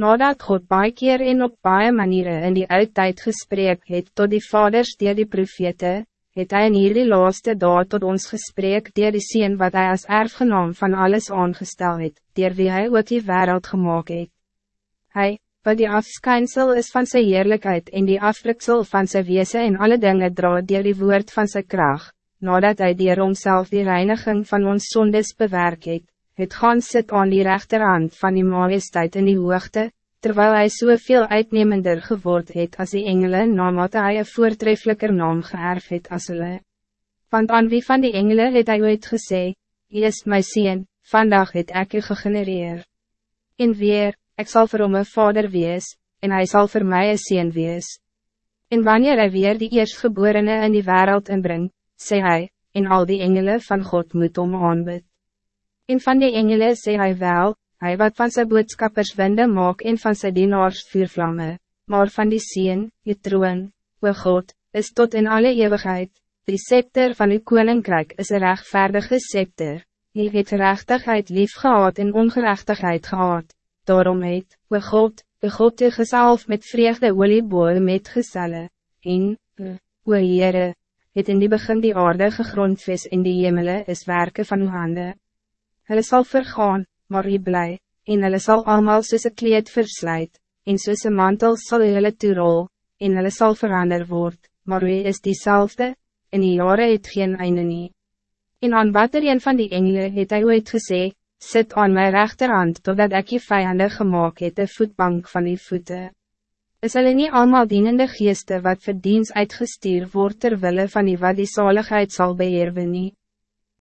Nadat God baie keer en op baie maniere in die oudtijd gesprek het tot die vaders dier die profete, het hy in hierdie laaste dag tot ons gesprek dier die sien wat hij als erfgenaam van alles aangestel het, dier wie hij ook die wereld gemaakt het. Hy, wat die afskynsel is van zijn heerlijkheid en die afruksel van zijn wezen en alle dingen dra dier die woord van zijn kracht, nadat hij dier homself die reiniging van ons zondes bewerk het, het gaan sit aan die rechterhand van die majesteit in die hoogte, terwijl hij soveel uitnemender geword het als die engelen nadat hij een voortreffelijker naam geërf het as hulle. Want aan wie van die engelen het hy ooit gesê, Hy is my sien, vandag het ek u gegenereer. En weer, ik zal voor hom een vader wees, en hij zal voor mij een sien wees. En wanneer hij weer die eerstgeborene in die wereld inbrengt, sê hy, en al die engelen van God moet om aanbid. En van die engelen sê hy wel, hij wat van zijn boodskappers winde maak en van zijn dienaars vuurvlamme, maar van die sien, je troon, o God, is tot in alle eeuwigheid, die scepter van uw koninkrijk is een rechtvaardige scepter, die het rechtigheid lief gehad en ongerechtigheid gehad, daarom het, o God, de God de gesalf met vreugde olieboe met gezelle, en, o Heere, het in die begin die aarde gegrondvis in die hemele is werken van uw handen. Hulle sal vergaan, maar u bly, en hulle sal allemaal soos een kleed verslijt, en soos een mantel sal hulle toerol, en hulle sal verander word, maar u is diezelfde, en die jare het geen einde nie. En aan wat er een van die engelen het hy ooit gesê, sit aan mijn rechterhand totdat ik je vijanden gemaakt het de voetbank van die voeten. Is hulle nie allemaal dienende geeste wat verdiens uitgestuur wordt terwille van die wat die zaligheid zal beheerven nie?